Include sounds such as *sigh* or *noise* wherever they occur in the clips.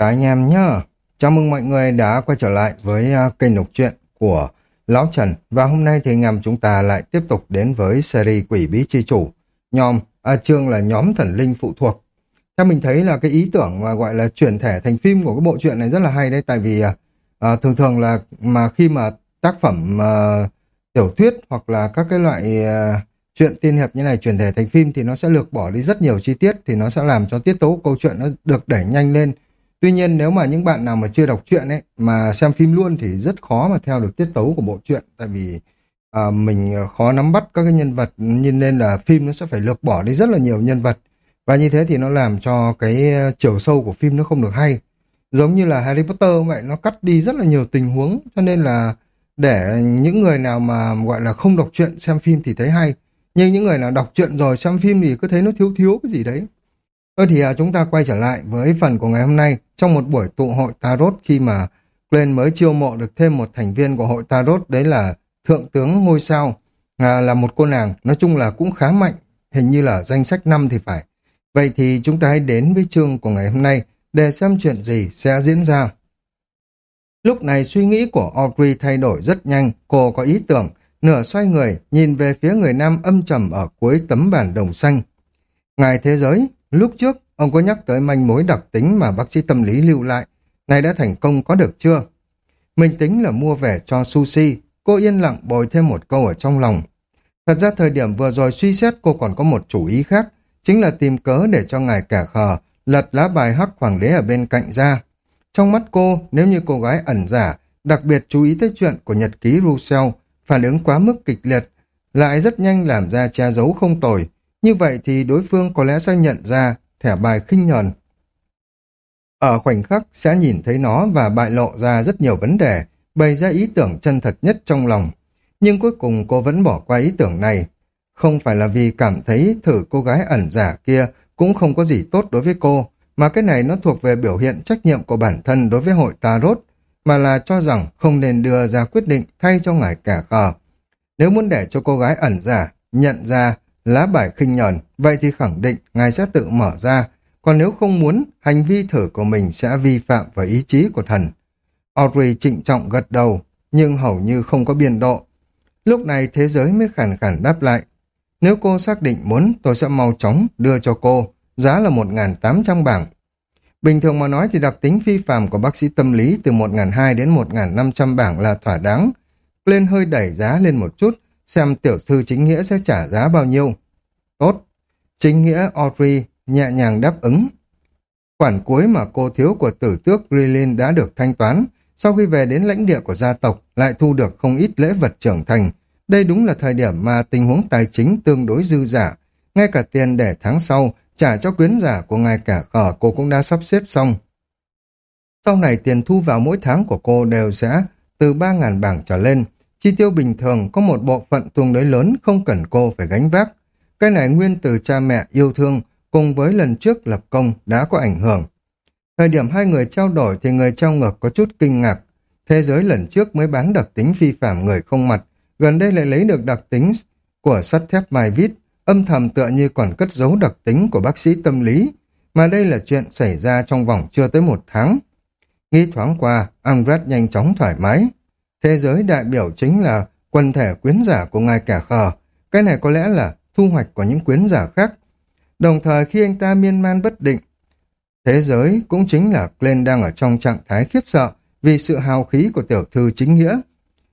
Chào anh em nhá. Chào mừng mọi người đã quay trở lại với à, kênh đọc truyện của Lão Trần. Và hôm nay thì anh em chúng ta lại tiếp tục đến với series Quỷ Bí Chi Chủ. Nhóm, à, chương là nhóm thần linh phụ thuộc. Theo mình thấy là cái ý tưởng mà gọi là chuyển thể thành phim của cái bộ truyện này rất là hay đấy. Tại vì à, à thường thường là mà khi mà tác phẩm à, tiểu thuyết hoặc là các cái loại à, chuyện tiên hiệp như này chuyển thể thành phim thì nó sẽ lược bỏ đi rất nhiều chi tiết thì nó sẽ làm cho tiết tấu câu chuyện nó được đẩy nhanh lên Tuy nhiên nếu mà những bạn nào mà chưa đọc truyện ấy mà xem phim luôn thì rất khó mà theo được tiết tấu của bộ truyện. Tại vì à, mình khó nắm bắt các cái nhân vật nên nên là phim nó sẽ phải lược bỏ đi rất là nhiều nhân vật. Và như thế thì nó làm cho cái chiều sâu của phim nó không được hay. Giống như là Harry Potter vậy nó cắt đi rất là nhiều tình huống. Cho nên là để những người nào mà gọi là không đọc truyện xem phim thì thấy hay. Nhưng những người nào đọc truyện rồi xem phim thì cứ thấy nó thiếu thiếu cái gì đấy. Thôi thì à, chúng ta quay trở lại với phần của ngày hôm nay trong một buổi tụ hội Tarot khi mà Glenn mới chiêu mộ được thêm một thành viên của hội Tarot đấy là Thượng tướng Ngôi Sao à, là một cô nàng nói chung là cũng khá mạnh hình như là danh sách năm thì phải. Vậy thì chúng ta hãy đến với chương của ngày hôm nay để xem chuyện gì sẽ diễn ra. Lúc này suy nghĩ của Audrey thay đổi rất nhanh, cô có ý tưởng, nửa xoay người, nhìn về phía người nam âm trầm ở cuối tấm bản đồng xanh. Ngài thế giới, Lúc trước, ông có nhắc tới manh mối đặc tính mà bác sĩ tâm lý lưu lại. Này đã thành công có được chưa? Mình tính là mua về cho sushi. Cô yên lặng bồi thêm một câu ở trong lòng. Thật ra thời điểm vừa rồi suy xét cô còn có một chủ ý khác. Chính là tìm cớ để cho ngài cả khờ lật lá bài hắc hoàng đế ở bên cạnh ra. Trong mắt cô, nếu như cô gái ẩn giả, đặc biệt chú ý tới chuyện của nhật ký Rousseau, phản ứng quá mức kịch liệt, lại rất nhanh làm ra che giấu không tồi, như vậy thì đối phương có lẽ sẽ nhận ra thẻ bài khinh nhờn. Ở khoảnh khắc sẽ nhìn thấy nó và bại lộ ra rất nhiều vấn đề, bày ra ý tưởng chân thật nhất trong lòng. Nhưng cuối cùng cô vẫn bỏ qua ý tưởng này. Không phải là vì cảm thấy thử cô gái ẩn giả kia cũng không có gì tốt đối với cô, mà cái này nó thuộc về biểu hiện trách nhiệm của bản thân đối với hội Tarot, mà là cho rằng không nên đưa ra quyết định thay cho ngài cả khờ. Nếu muốn để cho cô gái ẩn giả nhận ra lá bài khinh nhờn, vậy thì khẳng định ngài sẽ tự mở ra, còn nếu không muốn, hành vi thử của mình sẽ vi phạm vào ý chí của thần. Audrey trịnh trọng gật đầu, nhưng hầu như không có biên độ. Lúc này thế giới mới khản khẳng đáp lại. Nếu cô xác định muốn, tôi sẽ mau chóng đưa cho cô, giá là 1.800 bảng. Bình thường mà nói thì đặc tính phi phạm của bác sĩ tâm lý từ 1.200 đến 1.500 bảng là thỏa đáng. Lên hơi đẩy giá lên một chút, xem tiểu thư chính nghĩa sẽ trả giá bao nhiêu. Tốt. Chính nghĩa Audrey nhẹ nhàng đáp ứng. Khoản cuối mà cô thiếu của tử tước Grilin đã được thanh toán. Sau khi về đến lãnh địa của gia tộc, lại thu được không ít lễ vật trưởng thành. Đây đúng là thời điểm mà tình huống tài chính tương đối dư giả. Ngay cả tiền để tháng sau, trả cho quyến giả của ngài cả khở cô cũng đã sắp xếp xong. Sau này tiền thu vào mỗi tháng của cô đều sẽ từ 3.000 bảng trở lên, Chi tiêu bình thường có một bộ phận tương đối lớn không cần cô phải gánh vác. Cái này nguyên từ cha mẹ yêu thương cùng với lần trước lập công đã có ảnh hưởng. Thời điểm hai người trao đổi thì người trao ngược có chút kinh ngạc. Thế giới lần trước mới bán đặc tính phi phạm người không mặt, gần đây lại lấy được đặc tính của sắt thép mai vít, âm thầm tựa như còn cất giấu đặc tính của bác sĩ tâm lý, mà đây là chuyện xảy ra trong vòng chưa tới một tháng. Nghĩ thoáng qua, Angret nhanh chóng thoải mái. Thế giới đại biểu chính là quần thể quyến giả của ngài kẻ khờ. Cái này có lẽ là thu hoạch của những quyến giả khác. Đồng thời khi anh ta miên man bất định, thế giới cũng chính là Glenn đang ở trong trạng thái khiếp sợ vì sự hào khí của tiểu thư chính nghĩa.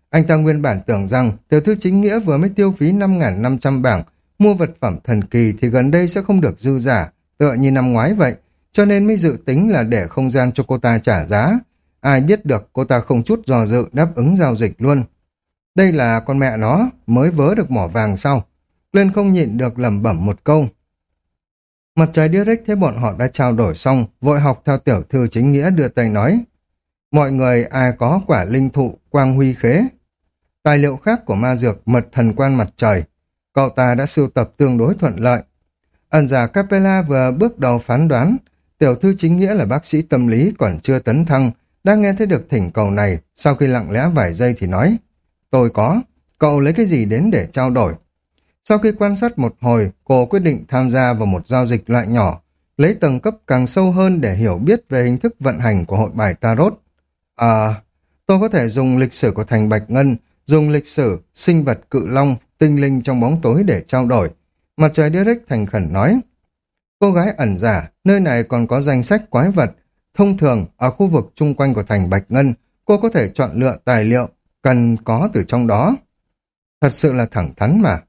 Anh ta nguyên bản tưởng rằng tiểu thư chính nghĩa vừa mới tiêu phí 5.500 bảng mua vật phẩm thần kỳ thì gần đây sẽ không được dư giả, tựa như năm ngoái vậy, cho nên mới dự tính là để không gian cho cô ta trả giá. Ai biết được cô ta không chút dò dự đáp ứng giao dịch luôn. Đây là con mẹ nó, mới vớ được mỏ vàng sau. Lên không nhịn được lẩm bẩm một câu. Mặt trời direct thấy bọn họ đã trao đổi xong, vội học theo tiểu thư chính nghĩa đưa tay nói. Mọi người ai có quả linh thụ, quang huy khế. Tài liệu khác của ma dược mật thần quan mặt trời. Cậu ta đã sưu tập tương đối thuận lợi. Ẩn giả Capella vừa bước đầu phán đoán, tiểu thư chính nghĩa là bác sĩ tâm lý còn chưa tấn thăng, đang nghe thấy được thỉnh cầu này, sau khi lặng lẽ vài giây thì nói, tôi có, cậu lấy cái gì đến để trao đổi? Sau khi quan sát một hồi, cô quyết định tham gia vào một giao dịch loại nhỏ, lấy tầng cấp càng sâu hơn để hiểu biết về hình thức vận hành của hội bài Tarot. À, tôi có thể dùng lịch sử của thành Bạch Ngân, dùng lịch sử, sinh vật cự long, tinh linh trong bóng tối để trao đổi. Mặt trời Derek thành khẩn nói. Cô gái ẩn giả, nơi này còn có danh sách quái vật. Thông thường, ở khu vực chung quanh của thành Bạch Ngân, cô có thể chọn lựa tài liệu cần có từ trong đó. Thật sự là thẳng thắn mà.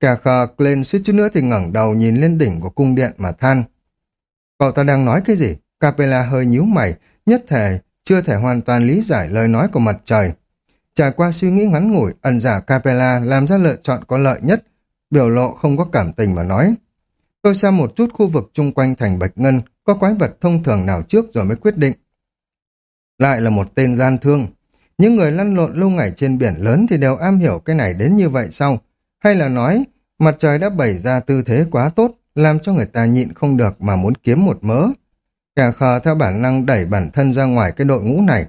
Kẻ khờ lên suýt chút nữa thì ngẩng đầu nhìn lên đỉnh của cung điện mà than. Cậu ta đang nói cái gì? Capella hơi nhíu mày, nhất thể chưa thể hoàn toàn lý giải lời nói của mặt trời. Trải qua suy nghĩ ngắn ngủi, ẩn giả Capella làm ra lựa chọn có lợi nhất, biểu lộ không có cảm tình mà nói. Tôi xem một chút khu vực chung quanh thành Bạch Ngân, có quái vật thông thường nào trước rồi mới quyết định. Lại là một tên gian thương. Những người lăn lộn lâu ngày trên biển lớn thì đều am hiểu cái này đến như vậy sao? Hay là nói, mặt trời đã bày ra tư thế quá tốt, làm cho người ta nhịn không được mà muốn kiếm một mớ. cả khờ theo bản năng đẩy bản thân ra ngoài cái đội ngũ này.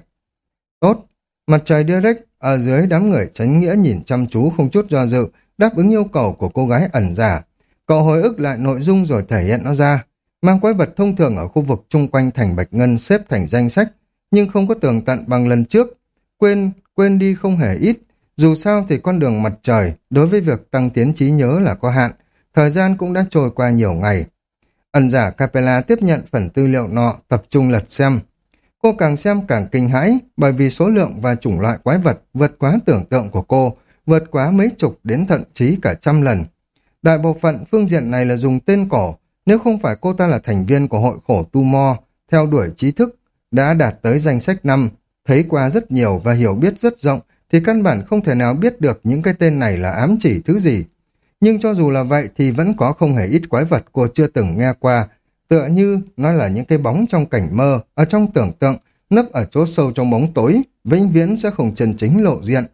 Tốt, mặt trời direct ở dưới đám người tránh nghĩa nhìn chăm chú không chút do dự, đáp ứng yêu cầu của cô gái ẩn giả. Cậu hồi ức lại nội dung rồi thể hiện nó ra. Mang quái vật thông thường ở khu vực chung quanh thành Bạch Ngân xếp thành danh sách, nhưng không có tường tận bằng lần trước. Quên, quên đi không hề ít. Dù sao thì con đường mặt trời đối với việc tăng tiến trí nhớ là có hạn, thời gian cũng đã trôi qua nhiều ngày. Ẩn giả Capella tiếp nhận phần tư liệu nọ, tập trung lật xem. Cô càng xem càng kinh hãi, bởi vì số lượng và chủng loại quái vật vượt quá tưởng tượng của cô, vượt quá mấy chục đến thậm chí cả trăm lần. Đại bộ phận phương diện này là dùng tên cổ, nếu không phải cô ta là thành viên của hội khổ tu mo, theo đuổi trí thức, đã đạt tới danh sách năm, thấy qua rất nhiều và hiểu biết rất rộng, thì căn bản không thể nào biết được những cái tên này là ám chỉ thứ gì. Nhưng cho dù là vậy thì vẫn có không hề ít quái vật cô chưa từng nghe qua, tựa như nó là những cái bóng trong cảnh mơ, ở trong tưởng tượng, nấp ở chỗ sâu trong bóng tối, vĩnh viễn sẽ không chân chính lộ diện.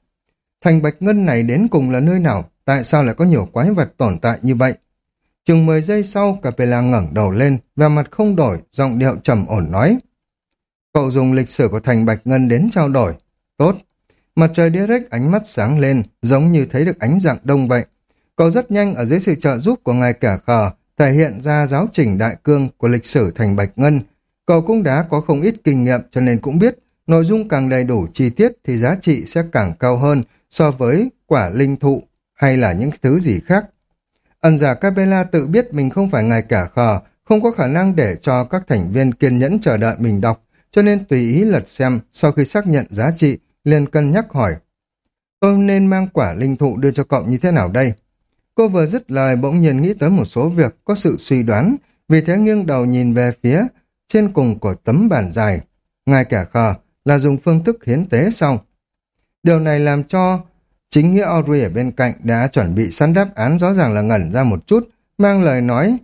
Thành Bạch Ngân này đến cùng là nơi nào? Tại sao lại có nhiều quái vật tồn tại như vậy? Chừng 10 giây sau, Capella ngẩng đầu lên, và mặt không đổi, giọng điệu trầm ổn nói. Cậu dùng lịch sử của thành Bạch Ngân đến trao đổi. Tốt. Mặt trời direct ánh mắt sáng lên, giống như thấy được ánh dạng đông vậy. Cậu rất nhanh ở dưới sự trợ giúp của ngài kẻ khờ, thể hiện ra giáo trình đại cương của lịch sử thành Bạch Ngân. Cậu cũng đã có không ít kinh nghiệm cho nên cũng biết nội dung càng đầy đủ chi tiết thì giá trị sẽ càng cao hơn so với quả linh thụ hay là những thứ gì khác. Ẩn giả Capella tự biết mình không phải ngài cả khờ, không có khả năng để cho các thành viên kiên nhẫn chờ đợi mình đọc, cho nên tùy ý lật xem sau khi xác nhận giá trị, liền cân nhắc hỏi. Tôi nên mang quả linh thụ đưa cho cậu như thế nào đây? Cô vừa dứt lời bỗng nhiên nghĩ tới một số việc có sự suy đoán, vì thế nghiêng đầu nhìn về phía trên cùng của tấm bản dài. Ngài kẻ khờ là dùng phương thức hiến tế xong. Điều này làm cho chính nghĩa Audrey ở bên cạnh đã chuẩn bị sẵn đáp án rõ ràng là ngẩn ra một chút, mang lời nói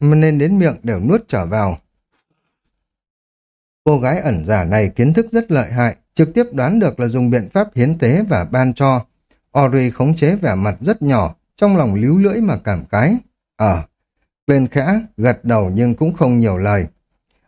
mà nên đến miệng đều nuốt trở vào. Cô gái ẩn giả này kiến thức rất lợi hại, trực tiếp đoán được là dùng biện pháp hiến tế và ban cho. Ori khống chế vẻ mặt rất nhỏ, trong lòng líu lưỡi mà cảm cái Ờ, à, lên khẽ, gật đầu nhưng cũng không nhiều lời.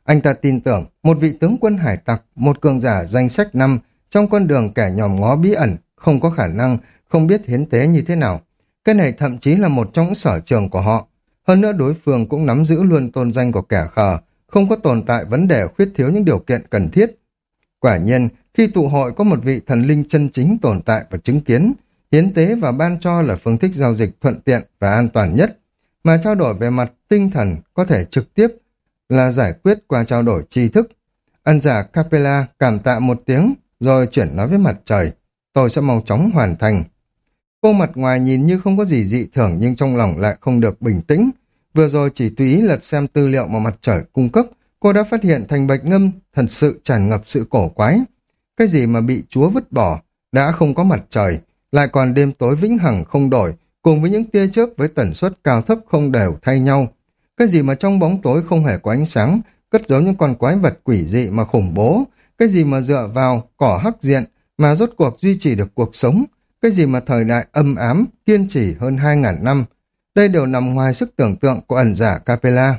Anh ta tin tưởng một vị tướng quân hải tặc, một cường giả danh sách năm trong con đường kẻ nhòm ngó bí ẩn, không có khả năng, không biết hiến tế như thế nào. Cái này thậm chí là một trong những sở trường của họ. Hơn nữa đối phương cũng nắm giữ luôn tôn danh của kẻ khờ, không có tồn tại vấn đề khuyết thiếu những điều kiện cần thiết. Quả nhiên, khi tụ hội có một vị thần linh chân chính tồn tại và chứng kiến, hiến tế và ban cho là phương thức giao dịch thuận tiện và an toàn nhất, mà trao đổi về mặt tinh thần có thể trực tiếp là giải quyết qua trao đổi tri thức. Ân giả Capella cảm tạ một tiếng, rồi chuyển nói với mặt trời, tôi sẽ mau chóng hoàn thành. Cô mặt ngoài nhìn như không có gì dị thường nhưng trong lòng lại không được bình tĩnh, Vừa rồi chỉ túy lật xem tư liệu mà mặt trời cung cấp, cô đã phát hiện thành bạch ngâm thật sự tràn ngập sự cổ quái. Cái gì mà bị chúa vứt bỏ, đã không có mặt trời, lại còn đêm tối vĩnh hằng không đổi, cùng với những tia chớp với tần suất cao thấp không đều thay nhau. Cái gì mà trong bóng tối không hề có ánh sáng, cất giấu những con quái vật quỷ dị mà khủng bố, cái gì mà dựa vào cỏ hắc diện mà rốt cuộc duy trì được cuộc sống, cái gì mà thời đại âm ám, kiên trì hơn 2.000 năm, đây đều nằm ngoài sức tưởng tượng của ẩn giả Capella.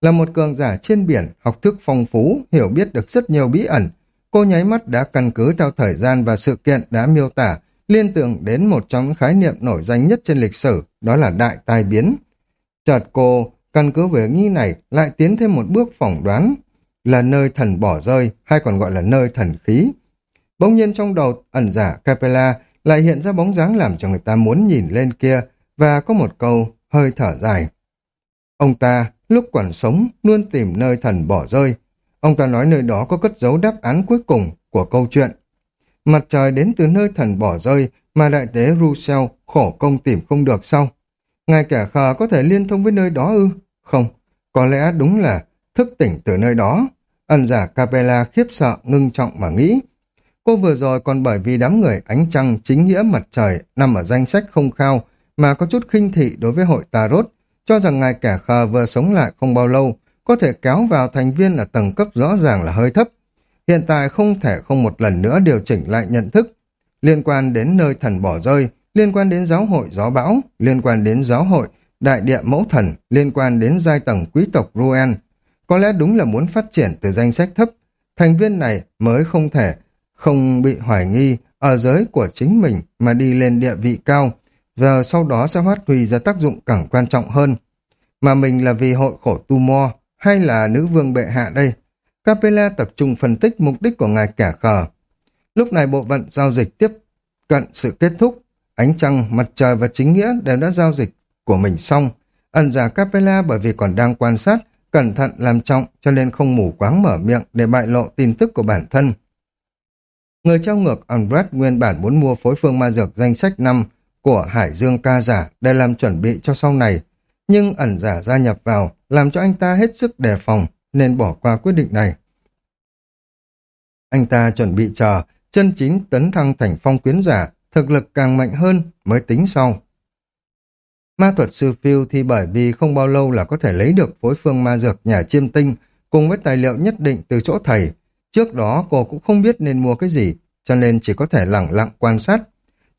Là một cường giả trên biển, học thức phong phú, hiểu biết được rất nhiều bí ẩn. Cô nháy mắt đã căn cứ theo thời gian và sự kiện đã miêu tả, liên tưởng đến một trong những khái niệm nổi danh nhất trên lịch sử, đó là đại tai biến. Chợt cô căn cứ về nghi này lại tiến thêm một bước phỏng đoán là nơi thần bỏ rơi hay còn gọi là nơi thần khí. Bỗng nhiên trong đầu ẩn giả Capella lại hiện ra bóng dáng làm cho người ta muốn nhìn lên kia và có một câu hơi thở dài. Ông ta lúc còn sống luôn tìm nơi thần bỏ rơi. Ông ta nói nơi đó có cất giấu đáp án cuối cùng của câu chuyện. Mặt trời đến từ nơi thần bỏ rơi mà đại tế Rousseau khổ công tìm không được sau. Ngài kẻ khờ có thể liên thông với nơi đó ư? Không, có lẽ đúng là thức tỉnh từ nơi đó. Ẩn giả Capella khiếp sợ, ngưng trọng mà nghĩ. Cô vừa rồi còn bởi vì đám người ánh trăng chính nghĩa mặt trời nằm ở danh sách không khao mà có chút khinh thị đối với hội Tarot, cho rằng ngài kẻ khờ vừa sống lại không bao lâu, có thể kéo vào thành viên ở tầng cấp rõ ràng là hơi thấp. Hiện tại không thể không một lần nữa điều chỉnh lại nhận thức. Liên quan đến nơi thần bỏ rơi, liên quan đến giáo hội gió bão, liên quan đến giáo hội đại địa mẫu thần, liên quan đến giai tầng quý tộc Ruen. Có lẽ đúng là muốn phát triển từ danh sách thấp, thành viên này mới không thể không bị hoài nghi ở giới của chính mình mà đi lên địa vị cao, và sau đó sẽ phát huy ra tác dụng càng quan trọng hơn. Mà mình là vì hội khổ tu mo hay là nữ vương bệ hạ đây? Capella tập trung phân tích mục đích của ngài kẻ khờ. Lúc này bộ phận giao dịch tiếp cận sự kết thúc. Ánh trăng, mặt trời và chính nghĩa đều đã giao dịch của mình xong. Ẩn giả Capella bởi vì còn đang quan sát, cẩn thận làm trọng cho nên không mù quáng mở miệng để bại lộ tin tức của bản thân. Người trao ngược Andret nguyên bản muốn mua phối phương ma dược danh sách 5 của Hải Dương ca giả để làm chuẩn bị cho sau này, nhưng ẩn giả gia nhập vào làm cho anh ta hết sức đề phòng nên bỏ qua quyết định này. Anh ta chuẩn bị chờ chân chính tấn thăng thành phong quyến giả, thực lực càng mạnh hơn mới tính sau. Ma thuật sư phiêu thì bởi vì không bao lâu là có thể lấy được phối phương ma dược nhà chiêm tinh cùng với tài liệu nhất định từ chỗ thầy. Trước đó cô cũng không biết nên mua cái gì, cho nên chỉ có thể lặng lặng quan sát.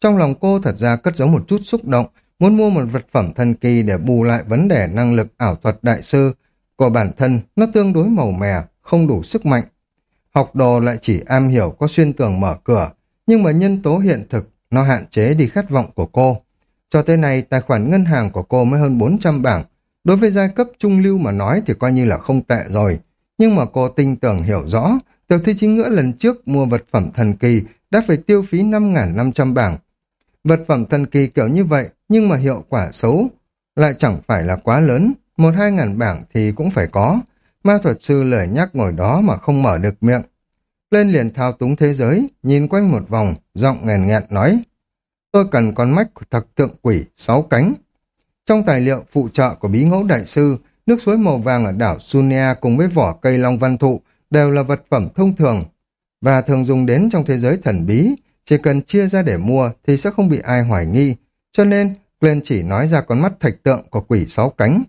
Trong lòng cô thật ra cất giấu một chút xúc động, muốn mua một vật phẩm thần kỳ để bù lại vấn đề năng lực ảo thuật đại sư của bản thân nó tương đối màu mè, không đủ sức mạnh. Học đồ lại chỉ am hiểu có xuyên tường mở cửa, nhưng mà nhân tố hiện thực nó hạn chế đi khát vọng của cô. Cho tới nay, tài khoản ngân hàng của cô mới hơn 400 bảng. Đối với giai cấp trung lưu mà nói thì coi như là không tệ rồi. Nhưng mà cô tin tưởng hiểu rõ, tiểu thư chính ngữ lần trước mua vật phẩm thần kỳ đã phải tiêu phí 5.500 bảng. Vật phẩm thần kỳ kiểu như vậy, nhưng mà hiệu quả xấu lại chẳng phải là quá lớn. Một hai ngàn bảng thì cũng phải có. Ma thuật sư lời nhắc ngồi đó mà không mở được miệng. Lên liền thao túng thế giới, nhìn quanh một vòng, giọng nghèn nghẹn nói. Tôi cần con mách của thật tượng quỷ, sáu cánh. Trong tài liệu phụ trợ của bí ngẫu đại sư, nước suối màu vàng ở đảo Sunia cùng với vỏ cây long văn thụ đều là vật phẩm thông thường và thường dùng đến trong thế giới thần bí. Chỉ cần chia ra để mua thì sẽ không bị ai hoài nghi. Cho nên, Glenn chỉ nói ra con mắt thạch tượng của quỷ sáu cánh.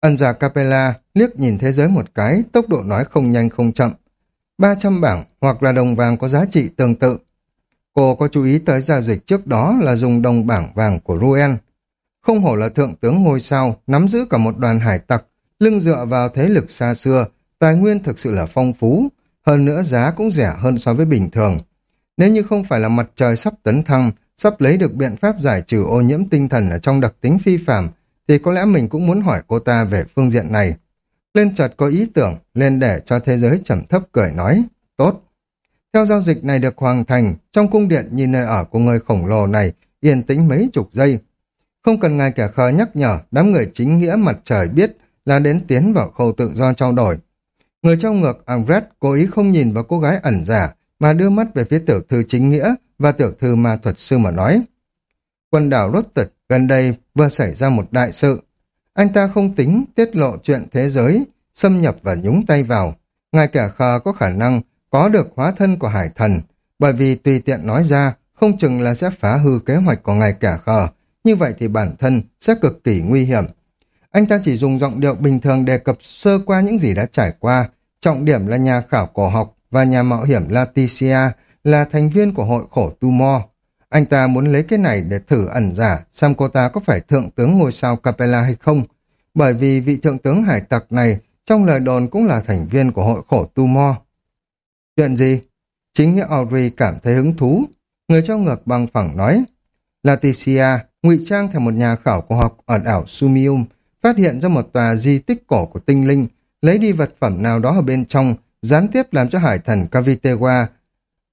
Ân già Capella liếc nhìn thế giới một cái, tốc độ nói không nhanh không chậm. 300 bảng hoặc là đồng vàng có giá trị tương tự. Cô có chú ý tới giao dịch trước đó là dùng đồng bảng vàng của Ruen. Không hổ là thượng tướng ngôi sao, nắm giữ cả một đoàn hải tặc, lưng dựa vào thế lực xa xưa, tài nguyên thực sự là phong phú, hơn nữa giá cũng rẻ hơn so với bình thường. Nếu như không phải là mặt trời sắp tấn thăng, sắp lấy được biện pháp giải trừ ô nhiễm tinh thần ở trong đặc tính phi phạm, thì có lẽ mình cũng muốn hỏi cô ta về phương diện này. Lên chợt có ý tưởng, lên để cho thế giới trầm thấp cười nói, tốt. Theo giao dịch này được hoàn thành, trong cung điện nhìn nơi ở của người khổng lồ này yên tĩnh mấy chục giây. Không cần ngài kẻ khờ nhắc nhở, đám người chính nghĩa mặt trời biết là đến tiến vào khâu tự do trao đổi. Người trong ngược Amret cố ý không nhìn vào cô gái ẩn giả mà đưa mắt về phía tiểu thư chính nghĩa và tiểu thư ma thuật sư mà nói. Quần đảo rốt tật gần đây vừa xảy ra một đại sự. Anh ta không tính tiết lộ chuyện thế giới, xâm nhập và nhúng tay vào. Ngài kẻ khờ có khả năng có được hóa thân của hải thần, bởi vì tùy tiện nói ra, không chừng là sẽ phá hư kế hoạch của ngài kẻ khờ, như vậy thì bản thân sẽ cực kỳ nguy hiểm. Anh ta chỉ dùng giọng điệu bình thường đề cập sơ qua những gì đã trải qua, trọng điểm là nhà khảo cổ học và nhà mạo hiểm Laticia là thành viên của hội khổ Tu Mo. Anh ta muốn lấy cái này để thử ẩn giả xem cô ta có phải thượng tướng ngôi sao Capella hay không, bởi vì vị thượng tướng hải tặc này trong lời đồn cũng là thành viên của hội khổ Tu Mo. Chuyện gì? Chính nghĩa Audrey cảm thấy hứng thú. Người trong ngược bằng phẳng nói. Laticia ngụy trang thành một nhà khảo cổ học ở đảo Sumium phát hiện ra một tòa di tích cổ của tinh linh, lấy đi vật phẩm nào đó ở bên trong, gián tiếp làm cho hải thần Cavitewa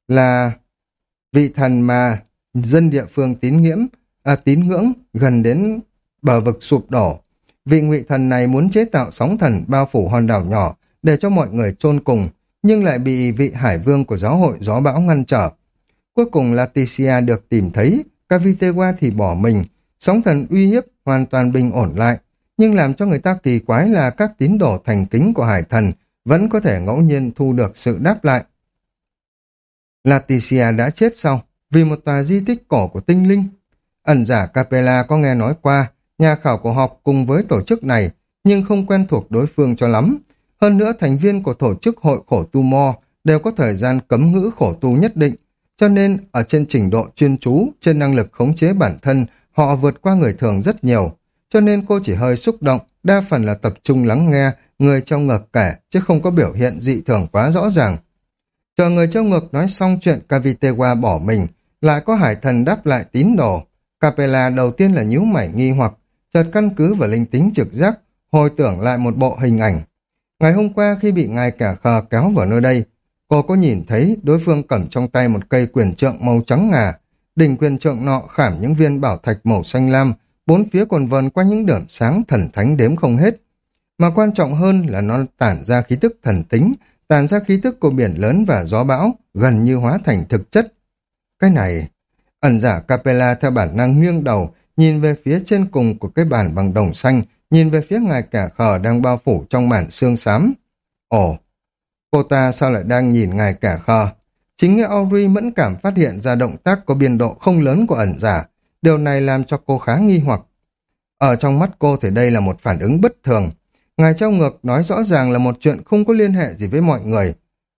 là vị thần mà dân địa phương tín nghiễm, à, tín ngưỡng gần đến bờ vực sụp đổ. Vị ngụy thần này muốn chế tạo sóng thần bao phủ hòn đảo nhỏ để cho mọi người chôn cùng, nhưng lại bị vị hải vương của giáo hội gió bão ngăn trở. Cuối cùng Laticia được tìm thấy, Cavitewa thì bỏ mình, sóng thần uy hiếp hoàn toàn bình ổn lại, nhưng làm cho người ta kỳ quái là các tín đồ thành kính của hải thần vẫn có thể ngẫu nhiên thu được sự đáp lại. Laticia đã chết sau vì một tòa di tích cổ của tinh linh. Ẩn giả Capella có nghe nói qua, nhà khảo cổ học cùng với tổ chức này, nhưng không quen thuộc đối phương cho lắm. Hơn nữa, thành viên của tổ chức hội khổ tu mo đều có thời gian cấm ngữ khổ tu nhất định, cho nên ở trên trình độ chuyên chú, trên năng lực khống chế bản thân, họ vượt qua người thường rất nhiều. Cho nên cô chỉ hơi xúc động, đa phần là tập trung lắng nghe người trong ngực kể, chứ không có biểu hiện dị thường quá rõ ràng. Chờ người trong ngực nói xong chuyện Cavitewa bỏ mình, lại có hải thần đáp lại tín đồ. Capella đầu tiên là nhíu mảy nghi hoặc, chợt căn cứ vào linh tính trực giác, hồi tưởng lại một bộ hình ảnh. Ngày hôm qua khi bị ngài cả khờ kéo vào nơi đây, cô có nhìn thấy đối phương cầm trong tay một cây quyền trượng màu trắng ngà. Đỉnh quyền trượng nọ khảm những viên bảo thạch màu xanh lam, bốn phía còn vần qua những điểm sáng thần thánh đếm không hết. Mà quan trọng hơn là nó tản ra khí tức thần tính, tản ra khí tức của biển lớn và gió bão, gần như hóa thành thực chất. Cái này, ẩn giả Capella theo bản năng nghiêng đầu, nhìn về phía trên cùng của cái bàn bằng đồng xanh, nhìn về phía ngài cả khờ đang bao phủ trong màn xương xám. Ồ, cô ta sao lại đang nhìn ngài cả khờ? Chính nghĩa Audrey mẫn cảm phát hiện ra động tác có biên độ không lớn của ẩn giả. Điều này làm cho cô khá nghi hoặc. Ở trong mắt cô thì đây là một phản ứng bất thường. Ngài trao ngược nói rõ ràng là một chuyện không có liên hệ gì với mọi người.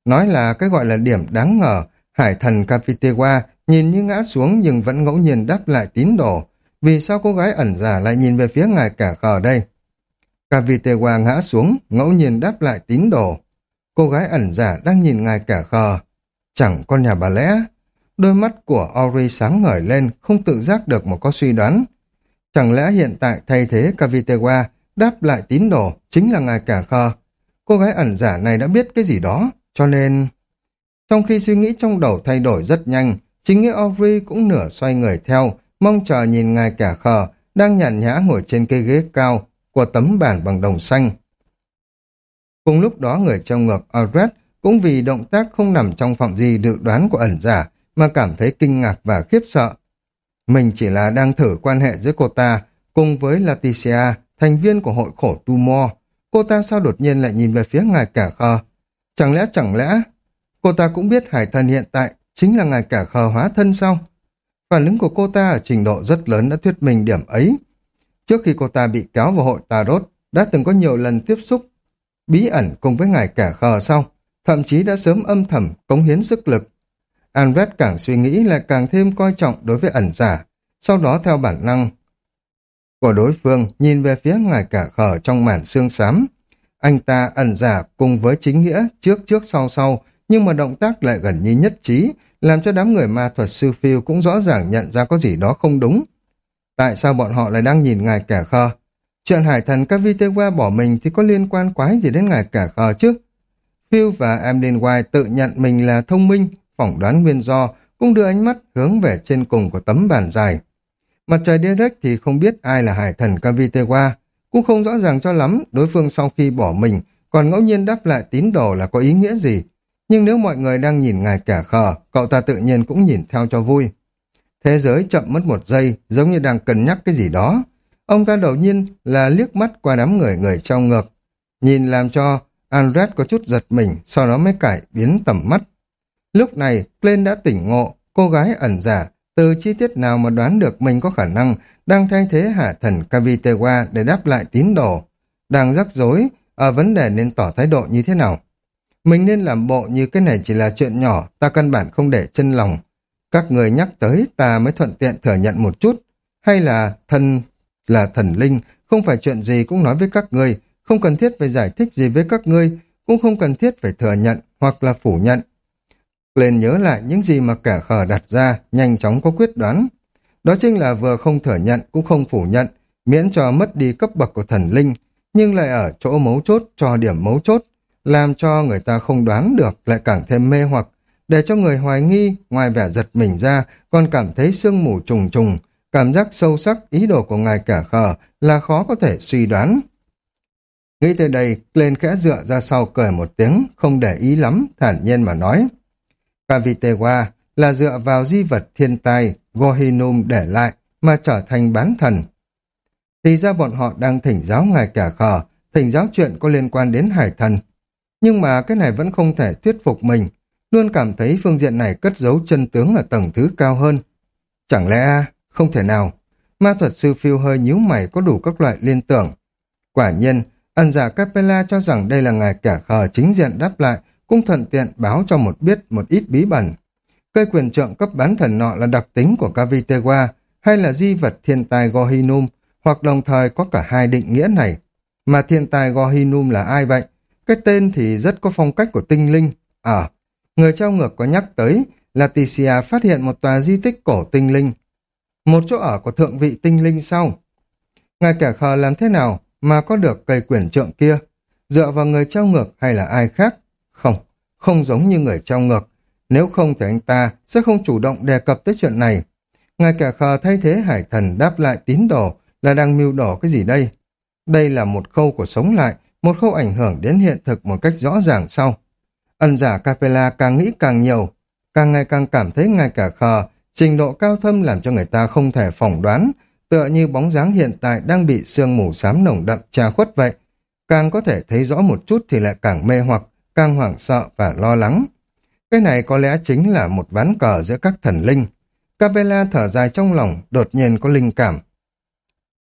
Nói là cái gọi là điểm đáng ngờ, hải thần Capitewa nhìn như ngã xuống nhưng vẫn ngẫu nhiên đáp lại tín đồ. Vì sao cô gái ẩn giả lại nhìn về phía ngài cả khờ đây? Cavitewa ngã xuống, ngẫu nhiên đáp lại tín đồ. Cô gái ẩn giả đang nhìn ngài cả khờ. Chẳng con nhà bà lẽ. Đôi mắt của Ori sáng ngời lên, không tự giác được một có suy đoán. Chẳng lẽ hiện tại thay thế Cavitewa đáp lại tín đồ chính là ngài cả khờ? Cô gái ẩn giả này đã biết cái gì đó, cho nên... Trong khi suy nghĩ trong đầu thay đổi rất nhanh, chính nghĩa Ori cũng nửa xoay người theo, mong chờ nhìn ngài cả khờ, đang nhàn nhã ngồi trên cây ghế cao của tấm bản bằng đồng xanh. Cùng lúc đó người trong ngược Alred cũng vì động tác không nằm trong phạm vi dự đoán của ẩn giả mà cảm thấy kinh ngạc và khiếp sợ. Mình chỉ là đang thử quan hệ giữa cô ta cùng với Laticia, thành viên của hội khổ Tu Mo. Cô ta sao đột nhiên lại nhìn về phía ngài cả khờ? Chẳng lẽ chẳng lẽ cô ta cũng biết hải thần hiện tại chính là ngài cả khờ hóa thân sao? Phản ứng của cô ta ở trình độ rất lớn đã thuyết minh điểm ấy. Trước khi cô ta bị kéo vào hội Tarot, đã từng có nhiều lần tiếp xúc bí ẩn cùng với ngài cả khờ sau, thậm chí đã sớm âm thầm cống hiến sức lực. Andret càng suy nghĩ lại càng thêm coi trọng đối với ẩn giả, sau đó theo bản năng của đối phương nhìn về phía ngài cả khờ trong màn xương xám. Anh ta ẩn giả cùng với chính nghĩa trước trước sau sau, nhưng mà động tác lại gần như nhất trí, làm cho đám người ma thuật sư phiêu cũng rõ ràng nhận ra có gì đó không đúng. Tại sao bọn họ lại đang nhìn ngài cả khờ? Chuyện hải thần Kavitewa bỏ mình thì có liên quan quái gì đến ngài cả khờ chứ? Phil và Amden White tự nhận mình là thông minh, phỏng đoán nguyên do, cũng đưa ánh mắt hướng về trên cùng của tấm bàn dài. Mặt trời Derek thì không biết ai là hải thần Cavitewa cũng không rõ ràng cho lắm đối phương sau khi bỏ mình còn ngẫu nhiên đáp lại tín đồ là có ý nghĩa gì. Nhưng nếu mọi người đang nhìn ngài cả khờ, cậu ta tự nhiên cũng nhìn theo cho vui. Thế giới chậm mất một giây, giống như đang cân nhắc cái gì đó. Ông ta đầu nhiên là liếc mắt qua đám người người trong ngược. Nhìn làm cho Andret có chút giật mình, sau đó mới cải biến tầm mắt. Lúc này, Plain đã tỉnh ngộ, cô gái ẩn giả, từ chi tiết nào mà đoán được mình có khả năng đang thay thế hạ thần Kavitewa để đáp lại tín đồ. Đang rắc rối ở vấn đề nên tỏ thái độ như thế nào. Mình nên làm bộ như cái này chỉ là chuyện nhỏ, ta căn bản không để chân lòng. Các người nhắc tới ta mới thuận tiện thừa nhận một chút. Hay là thần là thần linh, không phải chuyện gì cũng nói với các ngươi, không cần thiết phải giải thích gì với các ngươi, cũng không cần thiết phải thừa nhận hoặc là phủ nhận. Lên nhớ lại những gì mà kẻ khờ đặt ra, nhanh chóng có quyết đoán. Đó chính là vừa không thừa nhận cũng không phủ nhận, miễn cho mất đi cấp bậc của thần linh, nhưng lại ở chỗ mấu chốt cho điểm mấu chốt, làm cho người ta không đoán được lại càng thêm mê hoặc, để cho người hoài nghi, ngoài vẻ giật mình ra, còn cảm thấy sương mù trùng trùng, cảm giác sâu sắc ý đồ của ngài kẻ khờ là khó có thể suy đoán. Nghĩ tới đây, lên khẽ dựa ra sau cười một tiếng, không để ý lắm, thản nhiên mà nói. Kavitewa là dựa vào di vật thiên tai Gohinum để lại mà trở thành bán thần. Thì ra bọn họ đang thỉnh giáo ngài cả khờ, thỉnh giáo chuyện có liên quan đến hải thần. Nhưng mà cái này vẫn không thể thuyết phục mình, luôn cảm thấy phương diện này cất giấu chân tướng ở tầng thứ cao hơn. Chẳng lẽ không thể nào, ma thuật sư phiêu hơi nhíu mày có đủ các loại liên tưởng. Quả nhiên, ẩn giả Capella cho rằng đây là ngài kẻ khờ chính diện đáp lại, cũng thuận tiện báo cho một biết một ít bí bẩn. Cây quyền trượng cấp bán thần nọ là đặc tính của Kavitewa hay là di vật thiên tài Gohinum, hoặc đồng thời có cả hai định nghĩa này. Mà thiên tài Gohinum là ai vậy? Cái tên thì rất có phong cách của tinh linh. À, người trao ngược có nhắc tới là Tisia phát hiện một tòa di tích cổ tinh linh. Một chỗ ở của thượng vị tinh linh sau. Ngài kẻ khờ làm thế nào mà có được cây quyển trượng kia? Dựa vào người trao ngược hay là ai khác? Không, giống như người trong ngược. Nếu không thì anh ta sẽ không chủ động đề cập tới chuyện này. ngay cả khờ thay thế hải thần đáp lại tín đồ là đang mưu đổ cái gì đây? Đây là một khâu của sống lại, một khâu ảnh hưởng đến hiện thực một cách rõ ràng sau. Ân giả Capella càng nghĩ càng nhiều, càng ngày càng cảm thấy ngay cả khờ, trình độ cao thâm làm cho người ta không thể phỏng đoán, tựa như bóng dáng hiện tại đang bị sương mù xám nồng đậm trà khuất vậy. Càng có thể thấy rõ một chút thì lại càng mê hoặc, càng hoảng sợ và lo lắng. Cái này có lẽ chính là một ván cờ giữa các thần linh. Capella thở dài trong lòng, đột nhiên có linh cảm.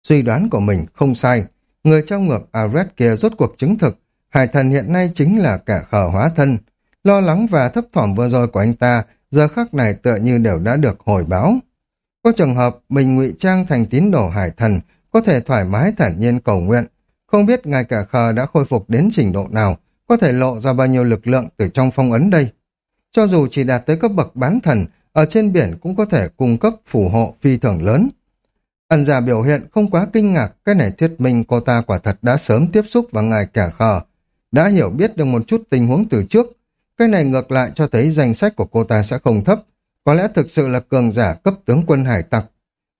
Suy đoán của mình không sai. Người trong ngược ares kia rốt cuộc chứng thực. Hải thần hiện nay chính là cả khờ hóa thân. Lo lắng và thấp thỏm vừa rồi của anh ta, giờ khắc này tựa như đều đã được hồi báo. Có trường hợp mình ngụy trang thành tín đồ hải thần, có thể thoải mái thản nhiên cầu nguyện. Không biết ngài cả khờ đã khôi phục đến trình độ nào, có thể lộ ra bao nhiêu lực lượng từ trong phong ấn đây. Cho dù chỉ đạt tới cấp bậc bán thần, ở trên biển cũng có thể cung cấp phù hộ phi thường lớn. Ẩn giả biểu hiện không quá kinh ngạc, cái này thuyết minh cô ta quả thật đã sớm tiếp xúc và ngài kẻ khờ, đã hiểu biết được một chút tình huống từ trước. Cái này ngược lại cho thấy danh sách của cô ta sẽ không thấp, có lẽ thực sự là cường giả cấp tướng quân hải tặc.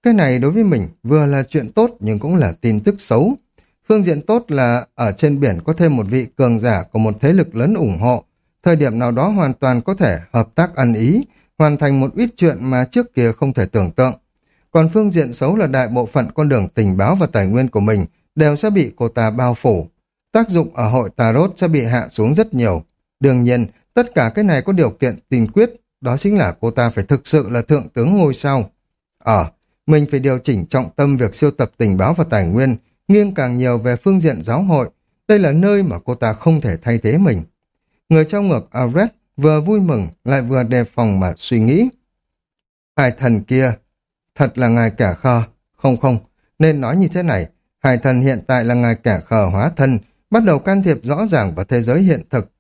Cái này đối với mình vừa là chuyện tốt nhưng cũng là tin tức xấu. Phương diện tốt là ở trên biển có thêm một vị cường giả của một thế lực lớn ủng hộ, thời điểm nào đó hoàn toàn có thể hợp tác ăn ý, hoàn thành một ít chuyện mà trước kia không thể tưởng tượng. Còn phương diện xấu là đại bộ phận con đường tình báo và tài nguyên của mình đều sẽ bị cô ta bao phủ. Tác dụng ở hội Tarot sẽ bị hạ xuống rất nhiều. Đương nhiên, tất cả cái này có điều kiện tình quyết, đó chính là cô ta phải thực sự là thượng tướng ngôi sao. Ở, ờ, mình phải điều chỉnh trọng tâm việc siêu tập tình báo và tài nguyên, nghiêng càng nhiều về phương diện giáo hội. Đây là nơi mà cô ta không thể thay thế mình. Người trong ngược Aret vừa vui mừng lại vừa đề phòng mà suy nghĩ. Hai thần kia Thật là ngài kẻ khờ. Không không, nên nói như thế này. Hải thần hiện tại là ngài kẻ khờ hóa thân, bắt đầu can thiệp rõ ràng vào thế giới hiện thực.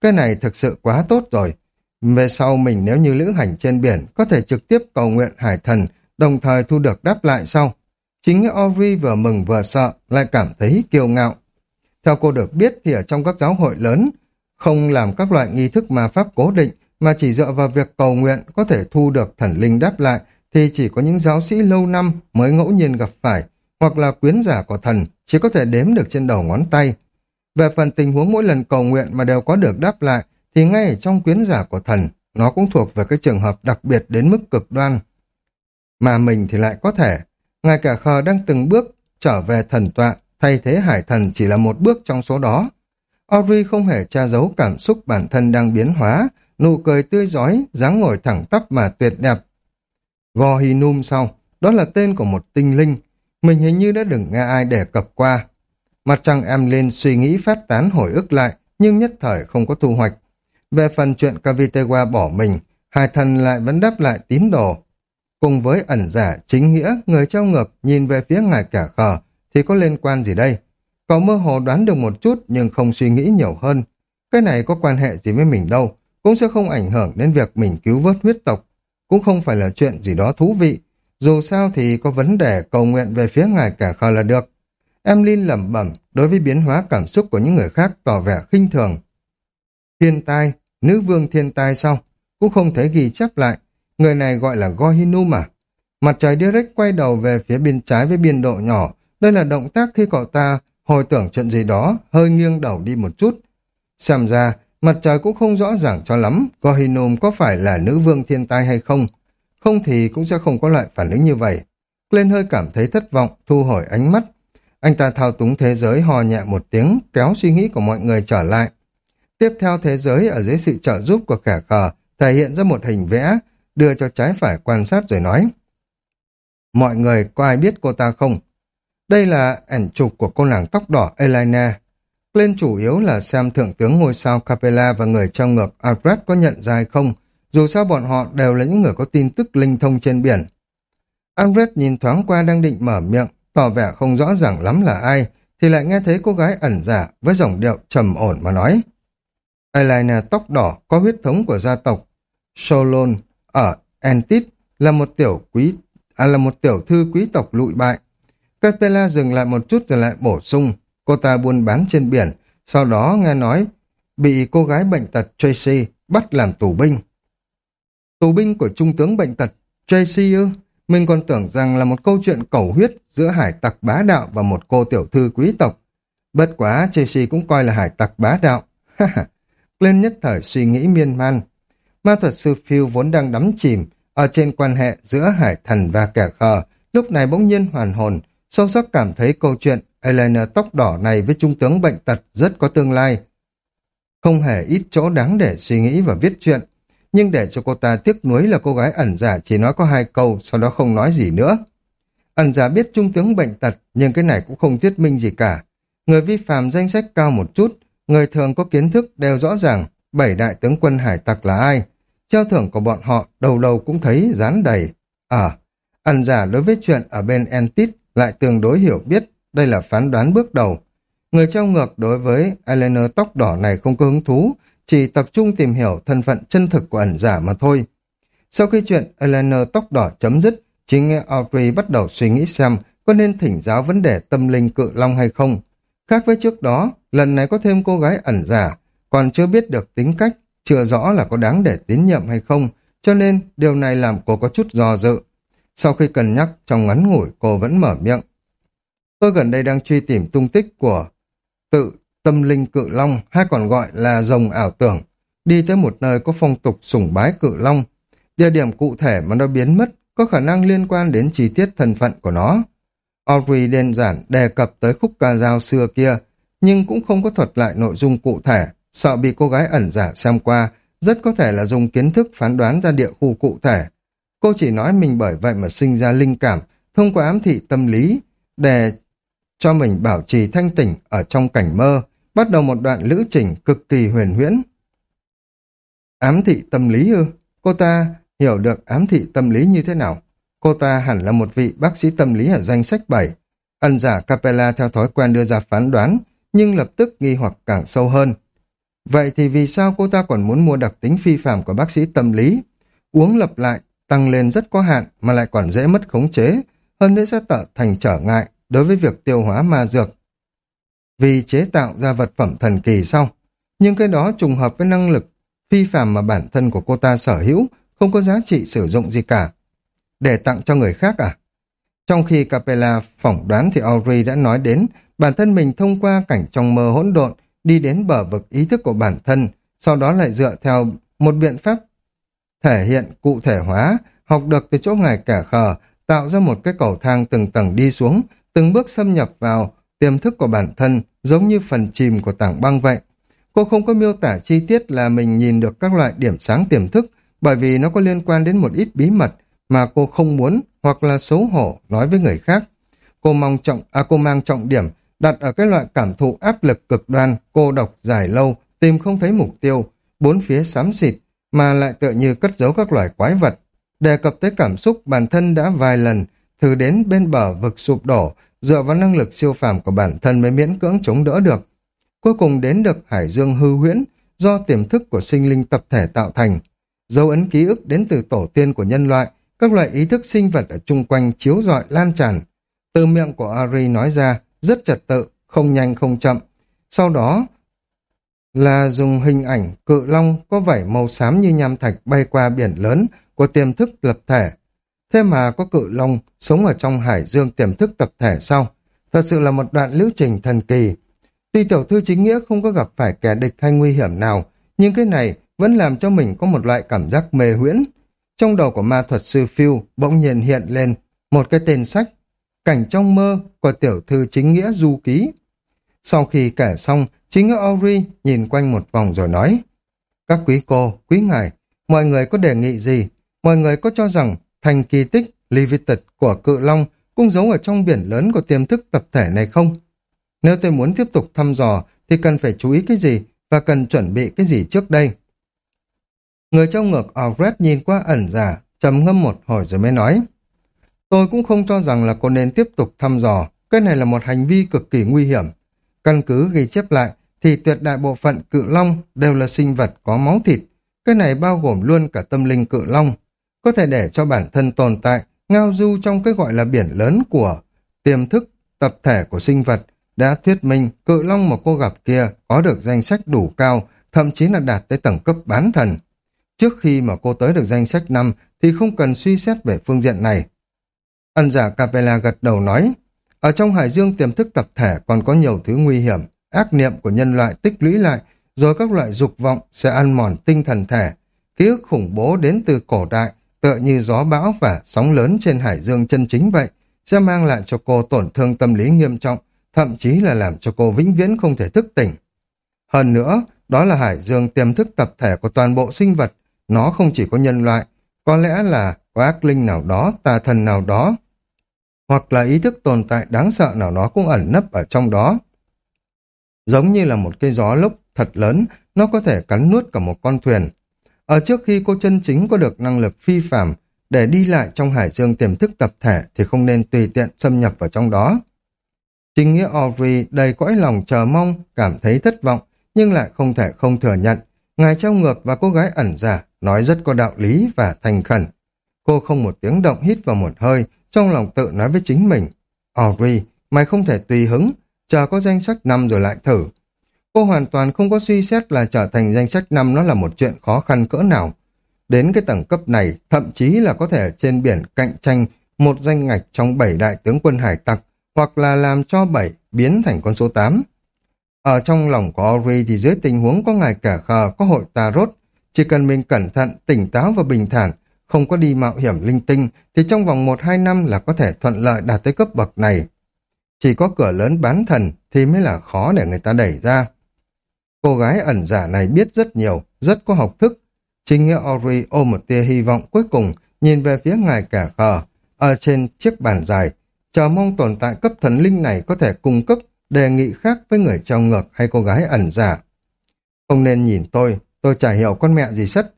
Cái này thực sự quá tốt rồi. Về sau mình nếu như lữ hành trên biển, có thể trực tiếp cầu nguyện hải thần, đồng thời thu được đáp lại sau. Chính Ori vừa mừng vừa sợ, lại cảm thấy kiêu ngạo. Theo cô được biết thì ở trong các giáo hội lớn, không làm các loại nghi thức ma pháp cố định, mà chỉ dựa vào việc cầu nguyện có thể thu được thần linh đáp lại thì chỉ có những giáo sĩ lâu năm mới ngẫu nhiên gặp phải, hoặc là quyến giả của thần, chỉ có thể đếm được trên đầu ngón tay. Về phần tình huống mỗi lần cầu nguyện mà đều có được đáp lại, thì ngay ở trong quyến giả của thần, nó cũng thuộc về cái trường hợp đặc biệt đến mức cực đoan. Mà mình thì lại có thể, ngài cả khờ đang từng bước trở về thần tọa, thay thế hải thần chỉ là một bước trong số đó. Audrey không hề che giấu cảm xúc bản thân đang biến hóa, nụ cười tươi giói, dáng ngồi thẳng tắp mà tuyệt đẹp, Gohinum sau, đó là tên của một tinh linh. Mình hình như đã đừng nghe ai đề cập qua. Mặt trăng em lên suy nghĩ phát tán hồi ức lại, nhưng nhất thời không có thu hoạch. Về phần chuyện cavitewa bỏ mình, hải thần lại vẫn đáp lại tín đồ. Cùng với ẩn giả chính nghĩa, người treo ngược nhìn về phía ngài cả khờ, thì có liên quan gì đây? Cậu mơ hồ đoán được một chút nhưng không suy nghĩ nhiều hơn. Cái này có quan hệ gì với mình đâu, cũng sẽ không ảnh hưởng đến việc mình cứu vớt huyết tộc cũng không phải là chuyện gì đó thú vị. Dù sao thì có vấn đề cầu nguyện về phía ngài cả khờ là được. Em Linh lẩm bẩm đối với biến hóa cảm xúc của những người khác tỏ vẻ khinh thường. Thiên tai, nữ vương thiên tai sau Cũng không thấy ghi chép lại. Người này gọi là Gohinu mà. Mặt trời direct quay đầu về phía bên trái với biên độ nhỏ. Đây là động tác khi cậu ta hồi tưởng chuyện gì đó, hơi nghiêng đầu đi một chút. Xem ra, mặt trời cũng không rõ ràng cho lắm Gohinum có phải là nữ vương thiên tai hay không. Không thì cũng sẽ không có loại phản ứng như vậy. Lên hơi cảm thấy thất vọng, thu hồi ánh mắt. Anh ta thao túng thế giới hò nhẹ một tiếng, kéo suy nghĩ của mọi người trở lại. Tiếp theo thế giới ở dưới sự trợ giúp của khả khờ thể hiện ra một hình vẽ, đưa cho trái phải quan sát rồi nói. Mọi người có ai biết cô ta không? Đây là ảnh chụp của cô nàng tóc đỏ Elena. Lên chủ yếu là xem thượng tướng ngôi sao Capella và người trong ngược Alfred có nhận ra hay không, dù sao bọn họ đều là những người có tin tức linh thông trên biển. Alfred nhìn thoáng qua đang định mở miệng, tỏ vẻ không rõ ràng lắm là ai, thì lại nghe thấy cô gái ẩn giả với giọng điệu trầm ổn mà nói. Elena tóc đỏ có huyết thống của gia tộc Solon ở Entit là một tiểu quý à, là một tiểu thư quý tộc lụi bại. Capella dừng lại một chút rồi lại bổ sung. Cô ta buôn bán trên biển, sau đó nghe nói bị cô gái bệnh tật Tracy bắt làm tù binh. Tù binh của trung tướng bệnh tật Tracy ư? Mình còn tưởng rằng là một câu chuyện cầu huyết giữa hải tặc bá đạo và một cô tiểu thư quý tộc. Bất quá Tracy cũng coi là hải tặc bá đạo. *laughs* Lên nhất thời suy nghĩ miên man. Ma thuật sư Phil vốn đang đắm chìm ở trên quan hệ giữa hải thần và kẻ khờ, lúc này bỗng nhiên hoàn hồn, sâu sắc cảm thấy câu chuyện Elena tóc đỏ này với trung tướng bệnh tật rất có tương lai. Không hề ít chỗ đáng để suy nghĩ và viết chuyện, nhưng để cho cô ta tiếc nuối là cô gái ẩn giả chỉ nói có hai câu, sau đó không nói gì nữa. Ẩn giả biết trung tướng bệnh tật, nhưng cái này cũng không thuyết minh gì cả. Người vi phạm danh sách cao một chút, người thường có kiến thức đều rõ ràng bảy đại tướng quân hải tặc là ai. Treo thưởng của bọn họ đầu đầu cũng thấy dán đầy. À, ẩn giả đối với chuyện ở bên Entit lại tương đối hiểu biết, đây là phán đoán bước đầu. Người treo ngược đối với Eleanor tóc đỏ này không có hứng thú, chỉ tập trung tìm hiểu thân phận chân thực của ẩn giả mà thôi. Sau khi chuyện Eleanor tóc đỏ chấm dứt, chính nghe Audrey bắt đầu suy nghĩ xem có nên thỉnh giáo vấn đề tâm linh cự long hay không. Khác với trước đó, lần này có thêm cô gái ẩn giả, còn chưa biết được tính cách, chưa rõ là có đáng để tín nhiệm hay không, cho nên điều này làm cô có chút do dự. Sau khi cân nhắc, trong ngắn ngủi cô vẫn mở miệng. Tôi gần đây đang truy tìm tung tích của tự tâm linh cự long hay còn gọi là rồng ảo tưởng, đi tới một nơi có phong tục sủng bái cự long. Địa điểm cụ thể mà nó biến mất có khả năng liên quan đến chi tiết thân phận của nó. Audrey đơn giản đề cập tới khúc ca dao xưa kia, nhưng cũng không có thuật lại nội dung cụ thể, sợ bị cô gái ẩn giả xem qua, rất có thể là dùng kiến thức phán đoán ra địa khu cụ thể. Cô chỉ nói mình bởi vậy mà sinh ra linh cảm, thông qua ám thị tâm lý, để cho mình bảo trì thanh tỉnh ở trong cảnh mơ, bắt đầu một đoạn lữ trình cực kỳ huyền huyễn. Ám thị tâm lý ư? Cô ta hiểu được ám thị tâm lý như thế nào? Cô ta hẳn là một vị bác sĩ tâm lý ở danh sách 7. Ân giả Capella theo thói quen đưa ra phán đoán, nhưng lập tức nghi hoặc càng sâu hơn. Vậy thì vì sao cô ta còn muốn mua đặc tính phi phạm của bác sĩ tâm lý? Uống lập lại, tăng lên rất có hạn mà lại còn dễ mất khống chế, hơn nữa sẽ tạo thành trở ngại đối với việc tiêu hóa ma dược. Vì chế tạo ra vật phẩm thần kỳ sau, nhưng cái đó trùng hợp với năng lực phi phạm mà bản thân của cô ta sở hữu, không có giá trị sử dụng gì cả. Để tặng cho người khác à? Trong khi Capella phỏng đoán thì Audrey đã nói đến bản thân mình thông qua cảnh trong mơ hỗn độn đi đến bờ vực ý thức của bản thân, sau đó lại dựa theo một biện pháp thể hiện cụ thể hóa, học được từ chỗ ngài cả khờ, tạo ra một cái cầu thang từng tầng đi xuống, từng bước xâm nhập vào tiềm thức của bản thân, giống như phần chìm của tảng băng vậy. Cô không có miêu tả chi tiết là mình nhìn được các loại điểm sáng tiềm thức, bởi vì nó có liên quan đến một ít bí mật mà cô không muốn hoặc là xấu hổ nói với người khác. Cô mong trọng, à cô mang trọng điểm đặt ở cái loại cảm thụ áp lực cực đoan, cô độc dài lâu, tìm không thấy mục tiêu, bốn phía xám xịt, mà lại tựa như cất giấu các loài quái vật. Đề cập tới cảm xúc bản thân đã vài lần thử đến bên bờ vực sụp đổ, dựa vào năng lực siêu phàm của bản thân mới miễn cưỡng chống đỡ được. Cuối cùng đến được hải dương hư huyễn, do tiềm thức của sinh linh tập thể tạo thành. Dấu ấn ký ức đến từ tổ tiên của nhân loại, các loại ý thức sinh vật ở chung quanh chiếu rọi lan tràn. Từ miệng của Ari nói ra, rất trật tự, không nhanh không chậm. Sau đó là dùng hình ảnh cự long có vảy màu xám như nham thạch bay qua biển lớn của tiềm thức lập thể. Thế mà có cự long sống ở trong hải dương tiềm thức tập thể sau. Thật sự là một đoạn lưu trình thần kỳ. Tuy tiểu thư chính nghĩa không có gặp phải kẻ địch hay nguy hiểm nào, nhưng cái này vẫn làm cho mình có một loại cảm giác mê huyễn. Trong đầu của ma thuật sư Phil bỗng nhiên hiện lên một cái tên sách, Cảnh trong mơ của tiểu thư chính nghĩa du ký. Sau khi kể xong, chính nghĩa Ori nhìn quanh một vòng rồi nói, Các quý cô, quý ngài, mọi người có đề nghị gì? Mọi người có cho rằng thành kỳ tích Levited của cự long cũng giấu ở trong biển lớn của tiềm thức tập thể này không? Nếu tôi muốn tiếp tục thăm dò thì cần phải chú ý cái gì và cần chuẩn bị cái gì trước đây? Người trong ngược Alfred nhìn qua ẩn giả, trầm ngâm một hồi rồi mới nói. Tôi cũng không cho rằng là cô nên tiếp tục thăm dò, cái này là một hành vi cực kỳ nguy hiểm. Căn cứ ghi chép lại thì tuyệt đại bộ phận cự long đều là sinh vật có máu thịt. Cái này bao gồm luôn cả tâm linh cự long. Có thể để cho bản thân tồn tại, ngao du trong cái gọi là biển lớn của tiềm thức, tập thể của sinh vật, đã thuyết minh cự long mà cô gặp kia có được danh sách đủ cao, thậm chí là đạt tới tầng cấp bán thần. Trước khi mà cô tới được danh sách năm thì không cần suy xét về phương diện này. Ân giả Capella gật đầu nói, ở trong hải dương tiềm thức tập thể còn có nhiều thứ nguy hiểm, ác niệm của nhân loại tích lũy lại, rồi các loại dục vọng sẽ ăn mòn tinh thần thể. Ký ức khủng bố đến từ cổ đại, tựa như gió bão và sóng lớn trên hải dương chân chính vậy, sẽ mang lại cho cô tổn thương tâm lý nghiêm trọng, thậm chí là làm cho cô vĩnh viễn không thể thức tỉnh. Hơn nữa, đó là hải dương tiềm thức tập thể của toàn bộ sinh vật, nó không chỉ có nhân loại, có lẽ là có ác linh nào đó, tà thần nào đó, hoặc là ý thức tồn tại đáng sợ nào đó cũng ẩn nấp ở trong đó. Giống như là một cái gió lốc thật lớn, nó có thể cắn nuốt cả một con thuyền. Ở trước khi cô chân chính có được năng lực phi phạm để đi lại trong hải dương tiềm thức tập thể thì không nên tùy tiện xâm nhập vào trong đó. Trình nghĩa Audrey đầy cõi lòng chờ mong, cảm thấy thất vọng, nhưng lại không thể không thừa nhận. Ngài trao ngược và cô gái ẩn giả, nói rất có đạo lý và thành khẩn. Cô không một tiếng động hít vào một hơi, trong lòng tự nói với chính mình. Audrey, mày không thể tùy hứng, chờ có danh sách năm rồi lại thử. Cô hoàn toàn không có suy xét là trở thành danh sách năm nó là một chuyện khó khăn cỡ nào. Đến cái tầng cấp này, thậm chí là có thể trên biển cạnh tranh một danh ngạch trong bảy đại tướng quân hải tặc, hoặc là làm cho bảy biến thành con số 8. Ở trong lòng của Ori thì dưới tình huống có ngài cả khờ, có hội Tarot, chỉ cần mình cẩn thận, tỉnh táo và bình thản, không có đi mạo hiểm linh tinh, thì trong vòng 1-2 năm là có thể thuận lợi đạt tới cấp bậc này. Chỉ có cửa lớn bán thần thì mới là khó để người ta đẩy ra. Cô gái ẩn giả này biết rất nhiều, rất có học thức. chính nghĩa Ori ôm một tia hy vọng cuối cùng, nhìn về phía ngài cả khờ, ở trên chiếc bàn dài, chờ mong tồn tại cấp thần linh này có thể cung cấp đề nghị khác với người trao ngược hay cô gái ẩn giả. Không nên nhìn tôi, tôi chả hiểu con mẹ gì sất.